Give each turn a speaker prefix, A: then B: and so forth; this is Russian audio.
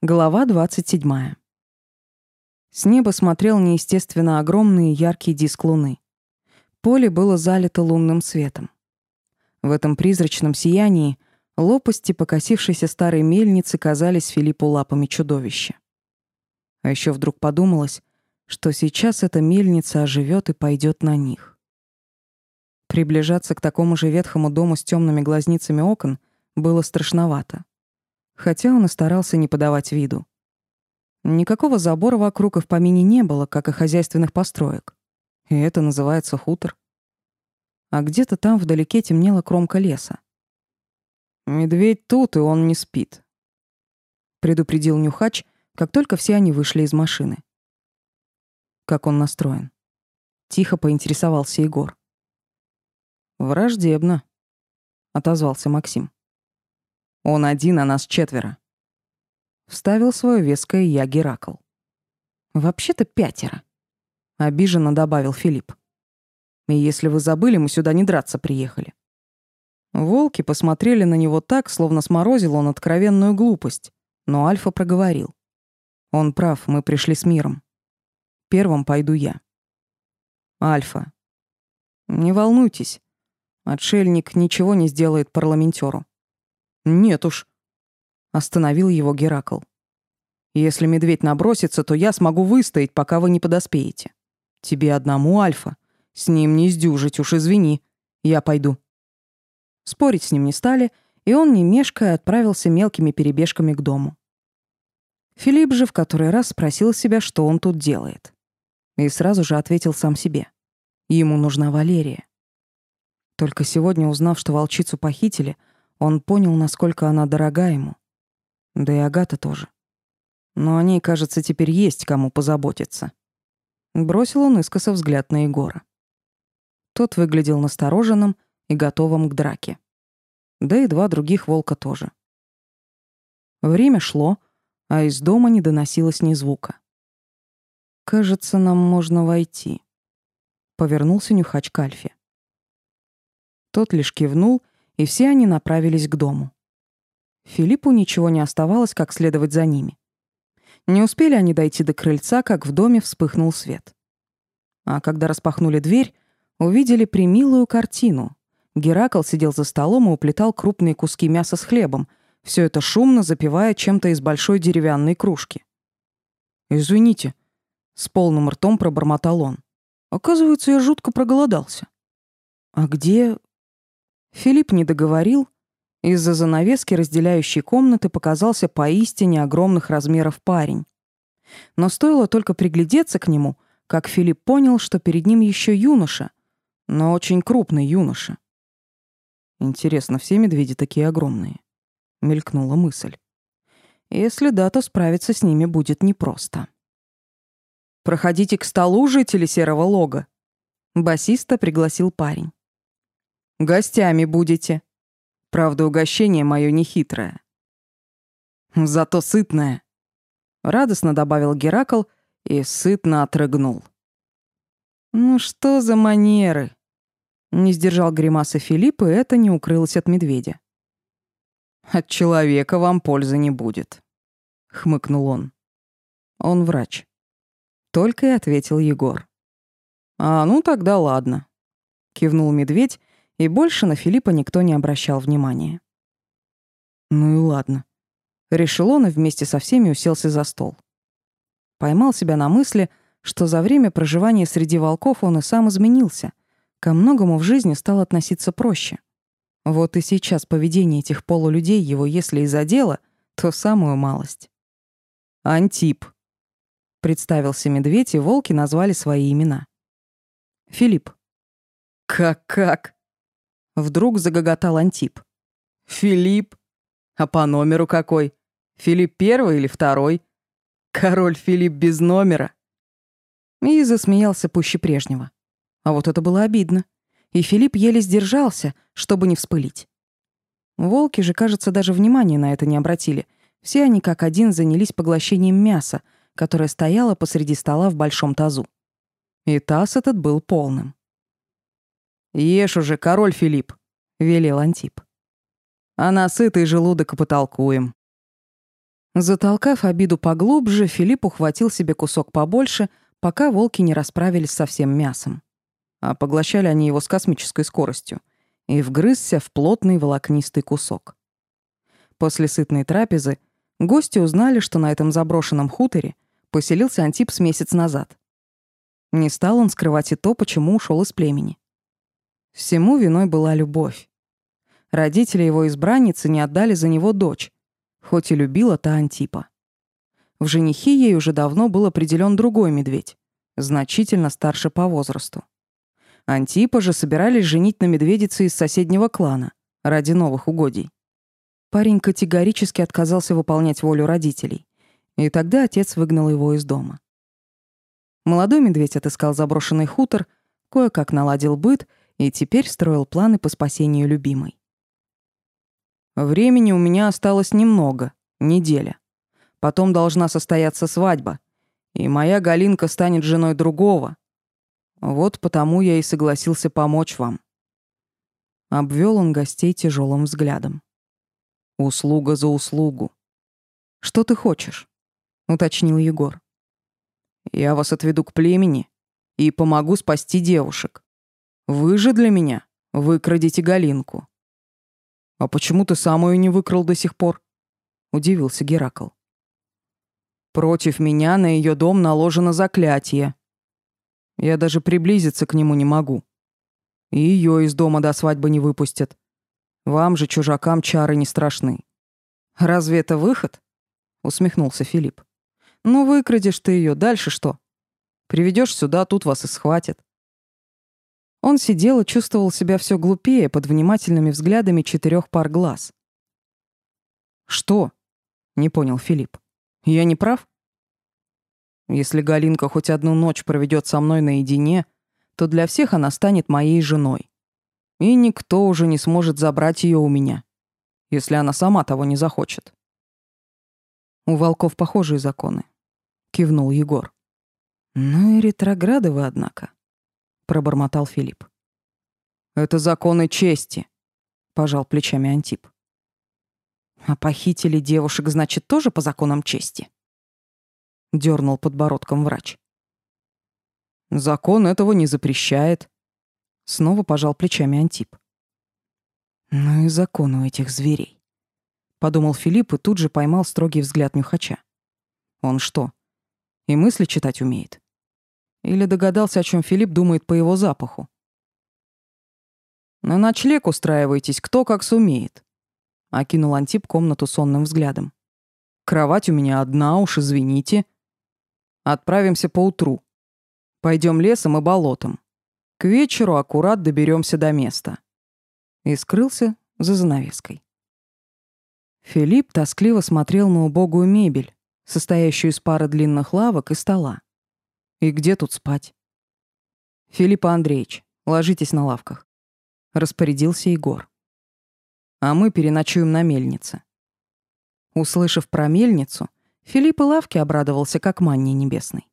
A: Глава 27. С неба смотрел неестественно огромный яркий диск луны. Поле было залито лунным светом. В этом призрачном сиянии лопасти покосившейся старой мельницы казались Филиппу лапами чудовища. А еще вдруг подумалось, что сейчас эта мельница оживет и пойдет на них. Приближаться к такому же ветхому дому с темными глазницами окон было страшновато хотя он и старался не подавать виду. Никакого забора вокруг и в помине не было, как и хозяйственных построек. И это называется хутор. А где-то там вдалеке темнела кромка леса. «Медведь тут, и он не спит», — предупредил Нюхач, как только все они вышли из машины. Как он настроен? Тихо поинтересовался Егор. «Враждебно», — отозвался Максим. Он один, а нас четверо. Вставил свое веское я Геракл. Вообще-то пятеро. Обиженно добавил Филипп. И если вы забыли, мы сюда не драться приехали. Волки посмотрели на него так, словно сморозил он откровенную глупость, но Альфа проговорил. Он прав, мы пришли с миром. Первым пойду я. Альфа. Не волнуйтесь. Отшельник ничего не сделает парламентеру. «Нет уж», — остановил его Геракл. «Если медведь набросится, то я смогу выстоять, пока вы не подоспеете. Тебе одному, Альфа. С ним не сдюжить, уж извини. Я пойду». Спорить с ним не стали, и он, не мешкая, отправился мелкими перебежками к дому. Филипп же в который раз спросил себя, что он тут делает. И сразу же ответил сам себе. Ему нужна Валерия. Только сегодня, узнав, что волчицу похитили, он понял, насколько она дорога ему. Да и Агата тоже. Но о ней, кажется, теперь есть кому позаботиться. Бросил он искоса взгляд на Егора. Тот выглядел настороженным и готовым к драке. Да и два других волка тоже. Время шло, а из дома не доносилось ни звука. «Кажется, нам можно войти», — повернулся нюхач к Альфе. Тот лишь кивнул и все они направились к дому. Филиппу ничего не оставалось, как следовать за ними. Не успели они дойти до крыльца, как в доме вспыхнул свет. А когда распахнули дверь, увидели примилую картину. Геракл сидел за столом и уплетал крупные куски мяса с хлебом, все это шумно запивая чем-то из большой деревянной кружки. «Извините», — с полным ртом пробормотал он. «Оказывается, я жутко проголодался». «А где Филипп не договорил. Из-за занавески, разделяющей комнаты, показался поистине огромных размеров парень. Но стоило только приглядеться к нему, как Филипп понял, что перед ним еще юноша, но очень крупный юноша. Интересно, все медведи такие огромные? Мелькнула мысль. Если да, то справиться с ними будет непросто. «Проходите к столу, жители Серого Лога», — басиста пригласил парень. Гостями будете. Правда, угощение мое нехитрое. Зато сытное. Радостно добавил Геракл и сытно отрыгнул. Ну что за манеры? Не сдержал гримаса Филипп, и это не укрылось от медведя. От человека вам пользы не будет, хмыкнул он. Он врач. Только и ответил Егор. А ну тогда ладно, кивнул медведь и больше на Филиппа никто не обращал внимания. Ну и ладно. Решил он и вместе со всеми уселся за стол. Поймал себя на мысли, что за время проживания среди волков он и сам изменился. Ко многому в жизни стал относиться проще. Вот и сейчас поведение этих полулюдей его, если и задело, то самую малость. «Антип», — представился медведь, и волки назвали свои имена. «Филипп». «Как-как?» Вдруг загоготал Антип. «Филипп? А по номеру какой? Филипп первый или второй? Король Филипп без номера?» И засмеялся пуще прежнего. А вот это было обидно. И Филипп еле сдержался, чтобы не вспылить. Волки же, кажется, даже внимания на это не обратили. Все они как один занялись поглощением мяса, которое стояло посреди стола в большом тазу. И таз этот был полным. «Ешь уже, король Филипп», — велел Антип. «А на сытый желудок потолкуем». Затолкав обиду поглубже, Филипп ухватил себе кусок побольше, пока волки не расправились со всем мясом. А поглощали они его с космической скоростью и вгрызся в плотный волокнистый кусок. После сытной трапезы гости узнали, что на этом заброшенном хуторе поселился Антип с месяц назад. Не стал он скрывать и то, почему ушел из племени. Всему виной была любовь. Родители его избранницы не отдали за него дочь, хоть и любила та Антипа. В женихи ей уже давно был определен другой медведь, значительно старше по возрасту. Антипа же собирались женить на медведице из соседнего клана ради новых угодий. Парень категорически отказался выполнять волю родителей, и тогда отец выгнал его из дома. Молодой медведь отыскал заброшенный хутор, кое-как наладил быт и теперь строил планы по спасению любимой. Времени у меня осталось немного, неделя. Потом должна состояться свадьба, и моя Галинка станет женой другого. Вот потому я и согласился помочь вам. Обвел он гостей тяжелым взглядом. Услуга за услугу. Что ты хочешь? уточнил Егор. Я вас отведу к племени и помогу спасти девушек. Вы же для меня выкрадете Галинку. «А почему ты сам ее не выкрал до сих пор?» — удивился Геракл. «Против меня на ее дом наложено заклятие. Я даже приблизиться к нему не могу. И ее из дома до свадьбы не выпустят. Вам же, чужакам, чары не страшны». «Разве это выход?» — усмехнулся Филипп. «Ну, выкрадешь ты ее, дальше что? Приведешь сюда, тут вас и схватят. Он сидел и чувствовал себя все глупее под внимательными взглядами четырех пар глаз. «Что?» — не понял Филипп. «Я не прав?» «Если Галинка хоть одну ночь проведет со мной наедине, то для всех она станет моей женой. И никто уже не сможет забрать ее у меня, если она сама того не захочет». «У волков похожие законы», — кивнул Егор. «Ну и ретрограды вы, однако» пробормотал Филипп. Это законы чести, пожал плечами Антип. А похитили девушек, значит, тоже по законам чести? Дёрнул подбородком врач. Закон этого не запрещает. Снова пожал плечами Антип. Ну и закон у этих зверей. Подумал Филипп и тут же поймал строгий взгляд нюхача. Он что, и мысли читать умеет? Или догадался, о чем Филипп думает по его запаху. «На ночлег устраивайтесь, кто как сумеет», — окинул Антип комнату сонным взглядом. «Кровать у меня одна, уж извините. Отправимся поутру. Пойдем лесом и болотом. К вечеру аккурат доберемся до места». И скрылся за занавеской. Филипп тоскливо смотрел на убогую мебель, состоящую из пары длинных лавок и стола. И где тут спать? Филипп Андреевич, ложитесь на лавках. Распорядился Егор. А мы переночуем на мельнице. Услышав про мельницу, Филипп и лавки обрадовался как манне небесной.